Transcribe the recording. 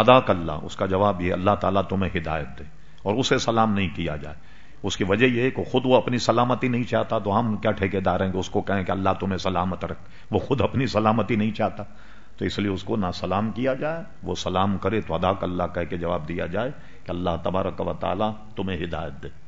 ہدا اللہ، اس کا جواب یہ اللہ تعالیٰ تمہیں ہدایت دے۔ اور اسے سلام نہیں کیا جائے۔ اس کی وجہ یہ ہے کہ خود وہ اپنی سلامتی نہیں چاہتا، تو ہم کیا ٹھیکے دار ہیں کہ اس کو کہیں کہ اللہ تمہیں سلامت رکھ۔ وہ خود اپنی سلامتی نہیں چاہتا۔ تو اس لیے اس کو نہ سلام کیا جائے، وہ سلام کرے تو ادا اللہ کہہ کے جواب دیا جائے کہ اللہ تبارک و تعالیٰ تمہیں ہدایت دے۔